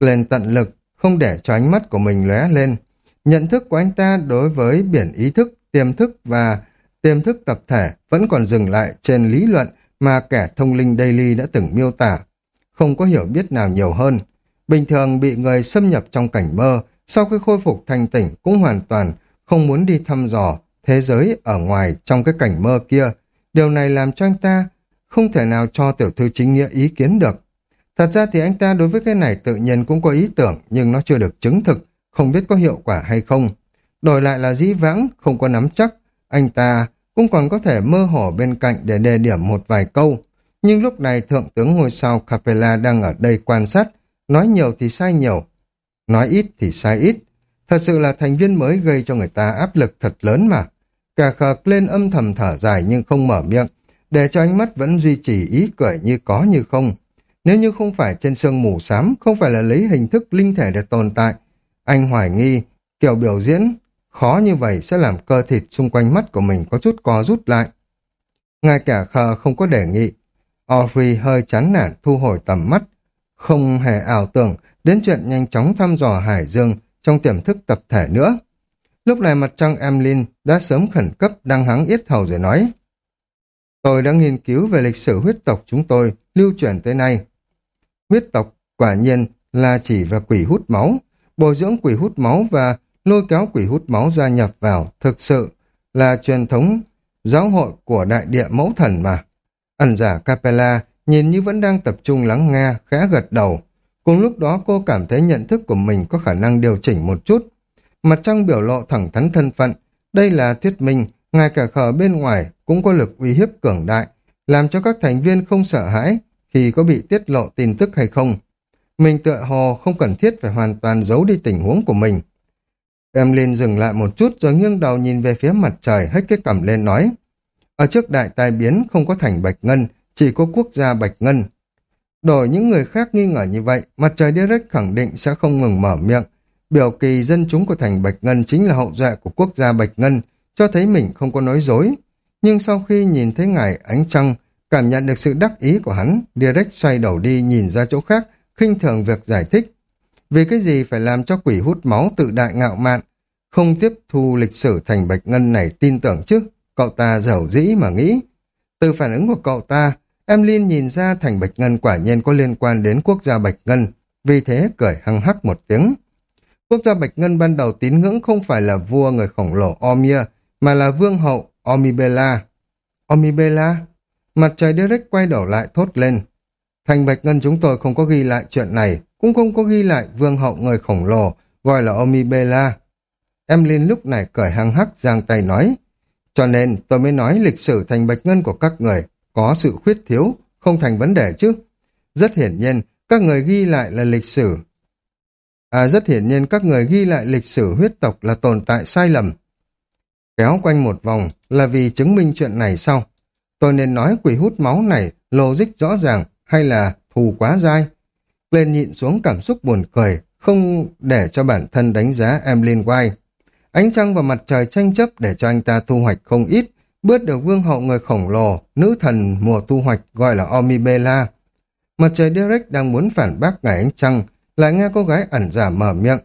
Lên tận lực, không để cho ánh mắt của mình lóe lên. Nhận thức của anh ta đối với biển ý thức, tiềm thức và tiềm thức tập thể vẫn còn dừng lại trên lý luận mà kẻ thông linh Daily đã từng miêu tả. Không có hiểu biết nào nhiều hơn. Bình thường bị người xâm nhập trong cảnh mơ, sau khi khôi phục thành tỉnh cũng hoàn toàn không muốn đi thăm dò thế giới ở ngoài trong cái cảnh mơ kia. Điều này làm cho anh ta không thể nào cho tiểu thư chính nghĩa ý kiến được. Thật ra thì anh ta đối với cái này tự nhiên cũng có ý tưởng nhưng nó chưa được chứng thực, không biết có hiệu quả hay không. Đổi lại là dĩ vãng, không có nắm chắc, anh ta cũng còn có thể mơ hồ bên cạnh để đề điểm một vài câu. Nhưng lúc này thượng tướng ngôi sao Capella đang ở đây quan sát, nói nhiều thì sai nhiều, nói ít thì sai ít. Thật sự là thành viên mới gây cho người ta áp lực thật lớn mà. Cả khờ lên âm thầm thở dài nhưng không mở miệng, để cho ánh mắt vẫn duy trì ý cười như có như không. Nếu như không phải trên sương mù xám, không phải là lấy hình thức linh thể để tồn tại, anh hoài nghi kiểu biểu diễn khó như vậy sẽ làm cơ thịt xung quanh mắt của mình có chút co rút lại. ngay cả khờ không có đề nghị. Audrey hơi chán nản thu hồi tầm mắt, không hề ảo tưởng đến chuyện nhanh chóng thăm dò Hải Dương trong tiềm thức tập thể nữa. Lúc này mặt trăng Emlyn đã sớm khẩn cấp đăng hắng yết hầu rồi nói Tôi đã nghiên cứu về lịch sử huyết tộc chúng tôi lưu truyền tới nay. Huyết tộc quả nhiên là chỉ và quỷ hút máu, bồi dưỡng quỷ hút máu và lôi kéo quỷ hút máu gia nhập vào, thực sự là truyền thống giáo hội của đại địa mẫu thần mà. Ẩn giả Capella nhìn như vẫn đang tập trung lắng nghe, khẽ gật đầu. Cùng lúc đó cô cảm thấy nhận thức của mình có khả năng điều chỉnh một chút. Mặt trăng biểu lộ thẳng thắn thân phận. Đây là thuyết minh, ngay cả khờ bên ngoài cũng có lực uy hiếp cường đại, làm cho các thành viên không sợ hãi thì có bị tiết lộ tin tức hay không. Mình tựa hồ không cần thiết phải hoàn toàn giấu đi tình huống của mình. Em Linh dừng lại một chút rồi nghiêng đầu nhìn về phía mặt trời hết cái cằm lên nói. Ở trước đại tai biến không có thành Bạch Ngân, chỉ có quốc gia Bạch Ngân. Đổi những người khác nghi ngờ như vậy, mặt trời Direct khẳng định sẽ không ngừng mở miệng. Biểu kỳ dân chúng của thành Bạch Ngân chính là hậu duệ của quốc gia Bạch Ngân, cho thấy mình không có nói dối. Nhưng sau khi nhìn thấy ngài ánh trăng, cảm nhận được sự đắc ý của hắn, Direct xoay đầu đi nhìn ra chỗ khác, khinh thường việc giải thích. Vì cái gì phải làm cho quỷ hút máu tự đại ngạo mạn, không tiếp thu lịch sử thành Bạch Ngân này tin tưởng chứ? Cậu ta giàu dĩ mà nghĩ. Từ phản ứng của cậu ta, Emlyn nhìn ra thành Bạch Ngân quả nhiên có liên quan đến quốc gia Bạch Ngân, vì thế cười hăng hắc một tiếng. Quốc gia Bạch Ngân ban đầu tín ngưỡng không phải là vua người khổng lồ Omia, mà là vương hậu Omibela. Omibela? Mặt trời Derek quay đầu lại thốt lên. Thành Bạch Ngân chúng tôi không có ghi lại chuyện này, cũng không có ghi lại vương hậu người khổng lồ, gọi là Omibela. Emlyn lúc này cởi hăng hắc giang tay nói, cho nên tôi mới nói lịch sử thành bạch ngân của các người có sự khuyết thiếu, không thành vấn đề chứ. Rất hiển nhiên, các người ghi lại là lịch sử. À rất hiển nhiên các người ghi lại lịch sử huyết tộc là tồn tại sai lầm. Kéo quanh một vòng là vì chứng minh chuyện này sau. Tôi nên nói quỷ hút máu này logic rõ ràng hay là thù quá dai. Lên nhịn xuống cảm xúc buồn cười, không để cho bản thân đánh giá em liên quay. Ánh trăng và mặt trời tranh chấp để cho anh ta thu hoạch không ít, bớt được vương hậu người khổng lồ, nữ thần mùa thu hoạch gọi là Omibela. Mặt trời Derek đang muốn phản bác ngài ánh trăng, lại nghe cô gái ẩn giả mở miệng.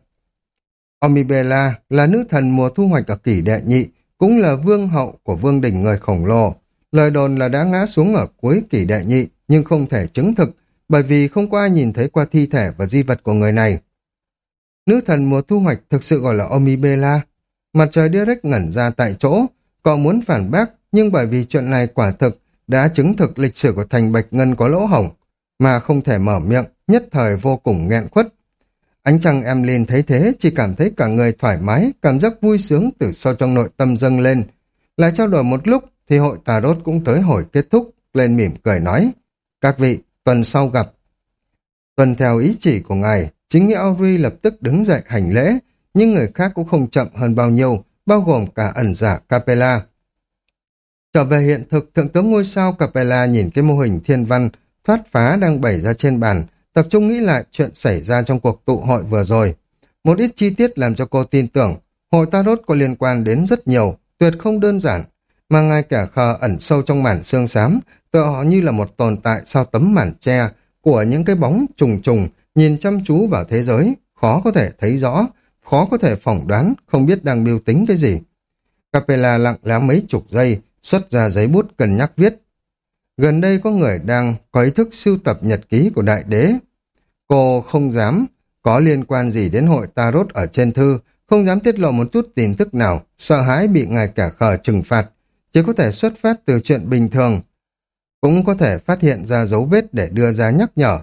Omibela là nữ thần mùa thu hoạch ở kỷ đệ nhị, cũng là vương hậu của vương đỉnh người khổng lồ. Lời đồn là đã ngã xuống ở cuối kỷ đệ nhị, nhưng không thể chứng thực, bởi vì không có ai nhìn thấy qua thi thể và di vật của người này. Nữ thần mùa thu hoạch thực sự gọi là Omibela, Mặt trời Derek ngẩn ra tại chỗ, cậu muốn phản bác, nhưng bởi vì chuyện này quả thực đã chứng thực lịch sử của thành Bạch Ngân có lỗ hổng, mà không thể mở miệng, nhất thời vô cùng nghẹn khuất. Ánh trăng em lên thấy thế chỉ cảm thấy cả người thoải mái, cảm giác vui sướng từ sâu trong nội tâm dâng lên. Lại trao đổi một lúc thì hội tà rốt cũng tới hồi kết thúc, lên mỉm cười nói. Các vị, tuần sau gặp. Tuần theo ý chỉ của ngài, chính nghĩa Auri lập tức đứng dậy hành lễ, nhưng người khác cũng không chậm hơn bao nhiêu, bao gồm cả ẩn giả Capella. Trở về hiện thực, Thượng tướng ngôi sao Capella nhìn cái mô hình thiên văn thoát phá đang bày ra trên bàn, tập trung nghĩ lại chuyện xảy ra trong cuộc tụ hội vừa rồi. Một ít chi tiết làm cho cô tin tưởng, hội Tarot có liên quan đến rất nhiều, tuyệt không đơn giản, mà ngay cả khờ ẩn sâu trong màn xương xám, tựa họ như là một tồn tại sau tấm màn tre của những cái bóng trùng trùng nhìn chăm chú vào thế giới, khó có thể thấy rõ, khó có thể phỏng đoán, không biết đang mưu tính cái gì. Capella lặng lẽ mấy chục giây, xuất ra giấy bút cần nhắc viết. Gần đây có người đang có ý thức sưu tập nhật ký của đại đế. Cô không dám có liên quan gì đến hội Tarot ở trên thư, không dám tiết lộ một chút tin tức nào, sợ hãi bị ngài cả khờ trừng phạt, chỉ có thể xuất phát từ chuyện bình thường. Cũng có thể phát hiện ra dấu vết để đưa ra nhắc nhở.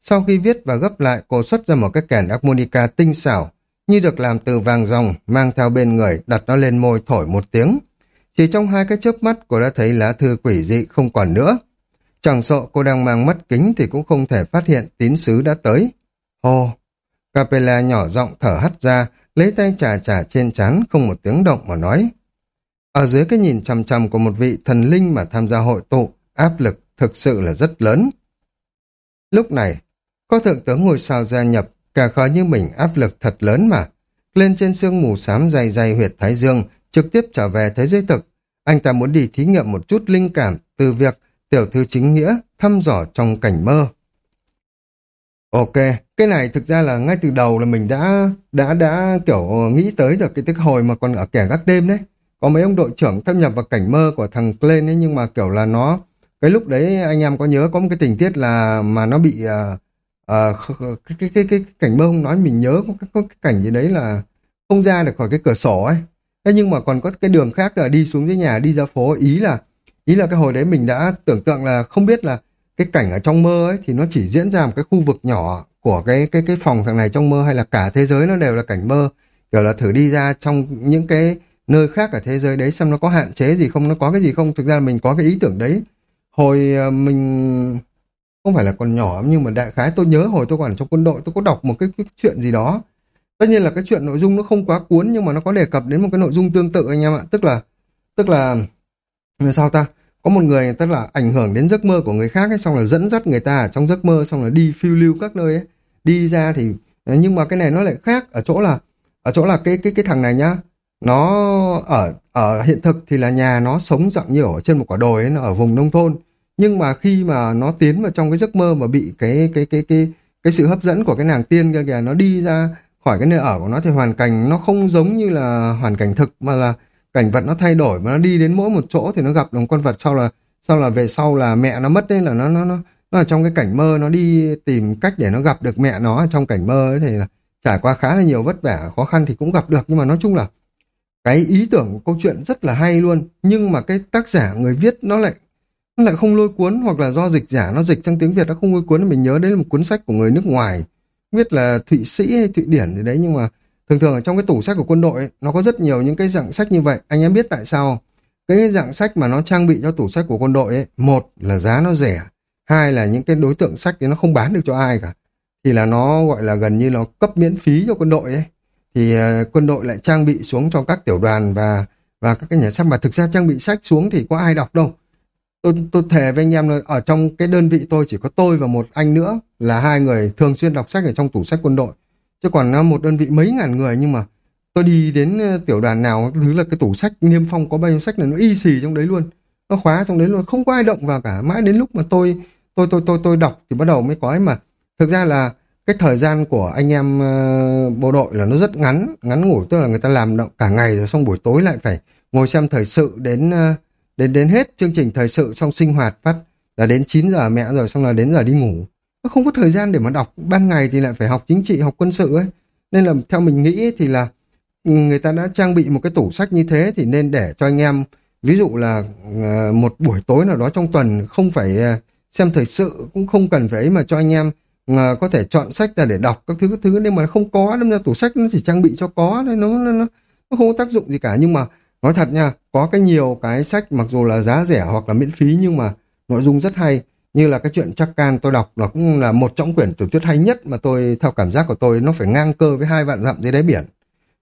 Sau khi viết và gấp lại, cô xuất ra một cái kèn harmonica tinh xảo, như được làm từ vàng ròng, mang theo bên người, đặt nó lên môi thổi một tiếng. Chỉ trong hai cái chớp mắt cô đã thấy lá thư quỷ dị không còn nữa. Chẳng sợ cô đang mang mắt kính thì cũng không thể phát hiện tín sứ đã tới. Hồ! Capella nhỏ giọng thở hắt ra, lấy tay trà trà trên chán không một tiếng động mà nói. Ở dưới cái nhìn chằm chằm của một vị thần linh mà tham gia hội tụ, áp lực thực sự là rất lớn. Lúc này, có thượng tướng ngôi sao gia nhập, Cả khói như mình áp lực thật lớn mà. Lên trên sương mù xám dày dày huyệt Thái Dương, trực tiếp trở về thế giới thực. Anh ta muốn đi thí nghiệm một chút linh cảm từ việc tiểu thư chính nghĩa thăm dò trong cảnh mơ. Ok, cái này thực ra là ngay từ đầu là mình đã đã đã kiểu nghĩ tới được cái tức hồi mà còn ở kẻ gác đêm đấy. Có mấy ông đội trưởng thâm nhập vào cảnh mơ của thằng Glenn ấy nhưng mà kiểu là nó cái lúc đấy anh em có nhớ có một cái tình tiết là mà nó bị uh, uh, cái, cái, cái, cái cảnh mơ không nói mình nhớ có, có cái cảnh gì đấy là không ra được khỏi cái cửa sổ ấy. Thế nhưng mà còn có cái đường khác là đi xuống dưới nhà đi ra phố. Ý là ý là cái hồi đấy mình đã tưởng tượng là không biết là cái cảnh ở trong mơ ấy thì nó chỉ diễn ra một cái khu vực nhỏ của cái cái cái phòng thằng này trong mơ hay là cả thế giới nó đều là cảnh mơ. Kiểu là thử đi ra trong những cái nơi khác ở thế giới đấy xem nó có hạn chế gì không nó có cái gì không. Thực ra mình có cái ý tưởng đấy. Hồi ờ, mình không phải là còn nhỏ nhưng mà đại khái tôi nhớ hồi tôi còn trong quân đội tôi có đọc một cái, cái chuyện gì đó. Tất nhiên là cái chuyện nội dung nó không quá cuốn nhưng mà nó có đề cập đến một cái nội dung tương tự anh em ạ. Tức là tức là sao ta? Có một người tức là ảnh hưởng đến giấc mơ của người khác ấy, xong là dẫn dắt người ta ở trong giấc mơ xong là đi phiêu lưu các nơi ấy. Đi ra thì nhưng mà cái này nó lại khác ở chỗ là ở chỗ là cái cái cái thằng này nhá nó ở ở hiện thực thì là nhà nó sống dạng như ở trên một quả đồi ấy, nó ở vùng nông thôn. Nhưng mà khi mà nó tiến vào trong cái giấc mơ mà bị cái cái cái cái cái sự hấp dẫn của cái nàng tiên kia kìa nó đi ra khỏi cái nơi ở của nó thì hoàn cảnh nó không giống như là hoàn cảnh thực mà là cảnh vật nó thay đổi mà nó đi đến mỗi một chỗ thì nó gặp được con vật sau là sau là về sau là mẹ nó mất đấy là nó nó nó nó ở trong cái cảnh mơ nó đi tìm cách để nó gặp được mẹ nó trong cảnh mơ ấy thì là trải qua khá là nhiều vất vả khó khăn thì cũng gặp được. Nhưng mà nói chung là cái ý tưởng của câu chuyện rất là hay luôn nhưng mà cái tác giả người viết nó lại nó lại không lôi cuốn hoặc là do dịch giả nó dịch sang tiếng Việt nó không lôi cuốn mình nhớ đấy là một cuốn sách của người nước ngoài biết là Thụy Sĩ hay Thụy Điển gì đấy nhưng mà thường thường ở trong cái tủ sách của quân đội ấy, nó có rất nhiều những cái dạng sách như vậy. Anh em biết tại sao cái dạng sách mà nó trang bị cho tủ sách của quân đội ấy một là giá nó rẻ hai là những cái đối tượng sách thì nó không bán được cho ai cả thì là nó gọi là gần như nó cấp miễn phí cho quân đội ấy thì ờ, quân đội lại trang bị xuống cho các tiểu đoàn và và các cái nhà sách. Mà thực ra trang bị sách xuống thì có ai đọc đâu. Tôi tôi thề với anh em là ở trong cái đơn vị tôi chỉ có tôi và một anh nữa là hai người thường xuyên đọc sách ở trong tủ sách quân đội. Chứ còn ờ, một đơn vị mấy ngàn người nhưng mà tôi đi đến ờ, tiểu đoàn nào thứ là cái tủ sách niêm phong có bao nhiêu sách là nó y xì trong đấy luôn. Nó khóa trong đấy luôn. Không có ai động vào cả. Mãi đến lúc mà tôi tôi tôi tôi tôi đọc thì bắt đầu mới có ấy mà. Thực ra là cái thời gian của anh em uh, bộ đội là nó rất ngắn ngắn ngủi tức là người ta làm động cả ngày rồi xong buổi tối lại phải ngồi xem thời sự đến uh, đến đến hết. Chương trình thời sự xong sinh hoạt phát là đến 9 giờ mẹ rồi xong là đến giờ đi ngủ. Nó không có thời gian để mà đọc. Ban ngày thì lại phải học chính trị học quân sự ấy. Nên là theo mình nghĩ thì là ừ, người ta đã trang bị một cái tủ sách như thế thì nên để cho anh em ví dụ là uh, một buổi tối nào đó trong tuần không phải uh, xem thời sự cũng không cần phải ấy mà cho anh em mà có thể chọn sách ra để đọc các thứ các thứ. Nhưng mà không có nên ra tủ sách nó chỉ trang bị cho có nó, nó nó nó không có tác dụng gì cả. Nhưng mà nói thật nha có cái nhiều cái sách mặc dù là giá rẻ hoặc là miễn phí nhưng mà nội dung rất hay. Như là cái chuyện chắc can tôi đọc nó cũng là một trong quyển tiểu thuyết hay nhất mà tôi theo cảm giác của tôi nó phải ngang cơ với hai vạn dặm dưới đáy biển.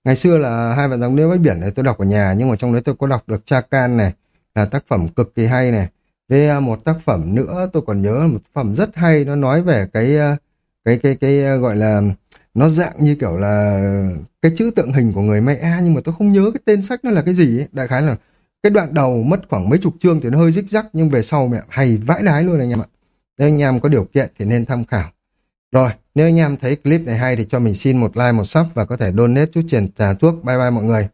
Ngày xưa là hai vạn dặm dưới đáy biển này tôi đọc ở nhà nhưng mà trong đấy tôi có đọc được cha can này là tác phẩm cực kỳ hay này với à, một tác phẩm nữa tôi còn nhớ một phẩm rất hay nó nói về cái à, cái cái cái, cái gọi là nó dạng như kiểu là cái chữ tượng hình của người mẹ nhưng mà tôi không nhớ cái tên sách nó là cái gì ấy. đại khái là cái đoạn đầu mất khoảng mấy chục chương thì nó hơi rích rắc nhưng về sau mẹ hay vãi đái luôn anh em ạ. Nếu anh em có điều kiện thì nên tham khảo. Rồi nếu anh em thấy clip này hay thì cho mình xin một like một sub và có thể donate chút tiền trà thuốc. Bye bye mọi người.